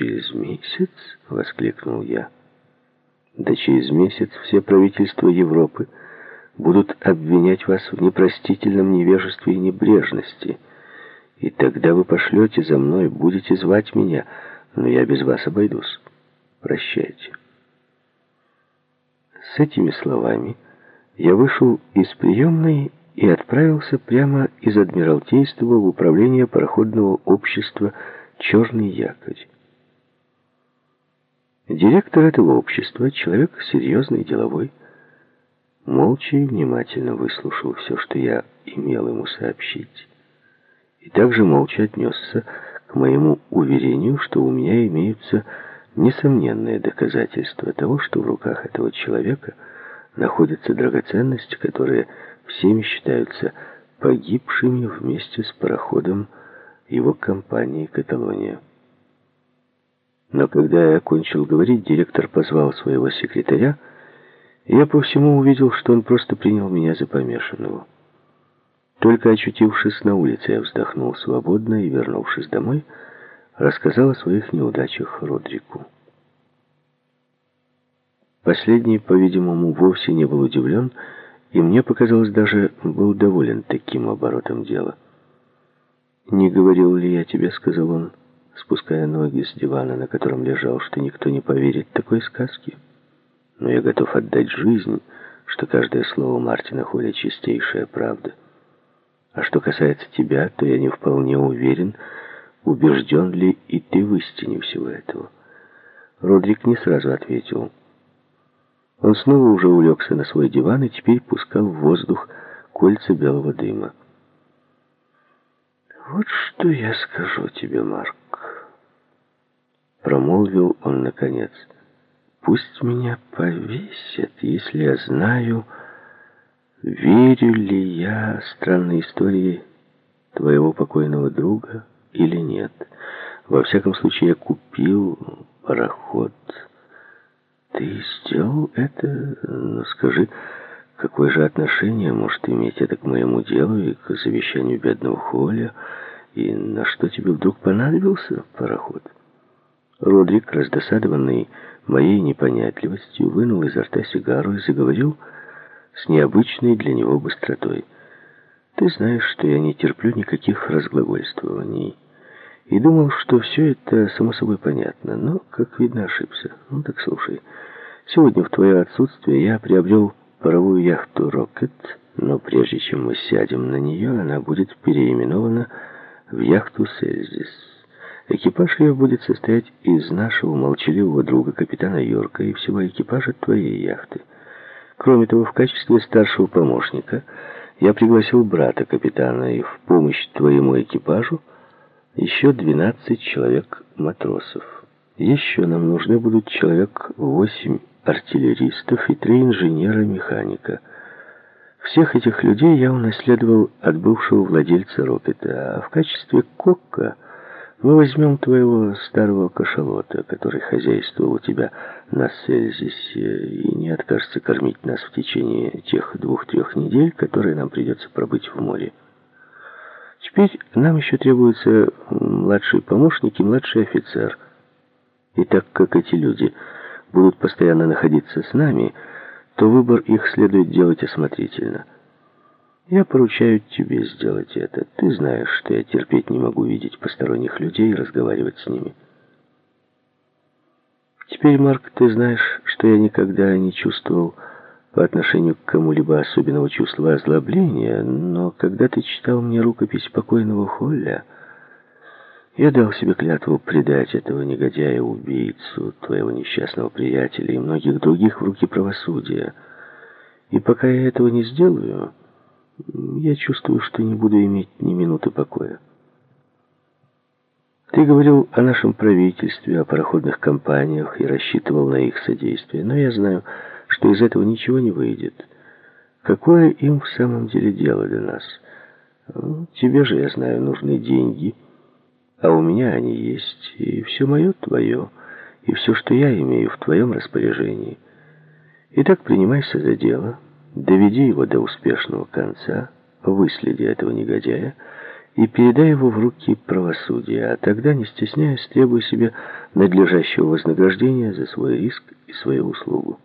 «Через месяц?» — воскликнул я. «Да через месяц все правительства Европы будут обвинять вас в непростительном невежестве и небрежности. И тогда вы пошлете за мной, будете звать меня, но я без вас обойдусь. Прощайте». С этими словами я вышел из приемной и отправился прямо из Адмиралтейства в управление пароходного общества «Черный якорь». Директор этого общества, человек серьезный, деловой, молча и внимательно выслушал все, что я имел ему сообщить, и также молча отнесся к моему уверению, что у меня имеются несомненные доказательства того, что в руках этого человека находятся драгоценности, которые всеми считаются погибшими вместе с пароходом его компании «Каталония». Но когда я окончил говорить, директор позвал своего секретаря, и я по всему увидел, что он просто принял меня за помешанного. Только очутившись на улице, я вздохнул свободно и, вернувшись домой, рассказал о своих неудачах Родрику. Последний, по-видимому, вовсе не был удивлен, и мне показалось, даже был доволен таким оборотом дела. «Не говорил ли я тебе, — сказал он, спуская ноги с дивана, на котором лежал, что никто не поверит такой сказке? Но я готов отдать жизнь, что каждое слово Мартина Холя чистейшая правда. А что касается тебя, то я не вполне уверен, убежден ли и ты в истине всего этого». Родрик не сразу ответил — он снова уже улегся на свой диван и теперь пускал в воздух кольца белого дыма. «Вот что я скажу тебе, Марк», — промолвил он наконец. «Пусть меня повесят, если я знаю, верю ли я странной истории твоего покойного друга или нет. Во всяком случае, я купил пароход». Ты сделал это? Ну, скажи, какое же отношение может иметь это к моему делу и к завещанию бедного Холля? И на что тебе вдруг понадобился пароход? Родрик, раздосадованный моей непонятливостью, вынул изо рта сигару и заговорил с необычной для него быстротой. Ты знаешь, что я не терплю никаких разглагольствований. И думал, что все это само собой понятно, но, как видно, ошибся. Ну так слушай. Сегодня в твое отсутствие я приобрел паровую яхту «Рокет», но прежде чем мы сядем на нее, она будет переименована в яхту «Сельзис». Экипаж ее будет состоять из нашего молчаливого друга капитана Йорка и всего экипажа твоей яхты. Кроме того, в качестве старшего помощника я пригласил брата капитана и в помощь твоему экипажу еще 12 человек-матросов. Еще нам нужны будут человек 8 артиллеристов и три инженера-механика. Всех этих людей я унаследовал от бывшего владельца «Рокета», а в качестве кокка мы возьмем твоего старого кашалота, который хозяйствовал у тебя на Сельзисе и не откажется кормить нас в течение тех двух-трех недель, которые нам придется пробыть в море. Теперь нам еще требуется младший помощник и младший офицер. И так как эти люди будут постоянно находиться с нами, то выбор их следует делать осмотрительно. Я поручаю тебе сделать это. Ты знаешь, что я терпеть не могу видеть посторонних людей и разговаривать с ними. Теперь, Марк, ты знаешь, что я никогда не чувствовал по отношению к кому-либо особенного чувства озлобления, но когда ты читал мне рукопись покойного Холля, я дал себе клятву предать этого негодяя-убийцу, твоего несчастного приятеля и многих других в руки правосудия. И пока я этого не сделаю, я чувствую, что не буду иметь ни минуты покоя. Ты говорил о нашем правительстве, о пароходных компаниях и рассчитывал на их содействие, но я знаю, что из этого ничего не выйдет. Какое им в самом деле дело до нас? Тебе же, я знаю, нужны деньги — а у меня они есть, и все мое твое, и все, что я имею, в твоем распоряжении. Итак, принимайся за дело, доведи его до успешного конца, выследи этого негодяя и передай его в руки правосудия, а тогда, не стесняясь, требуй себе надлежащего вознаграждения за свой риск и свою услугу.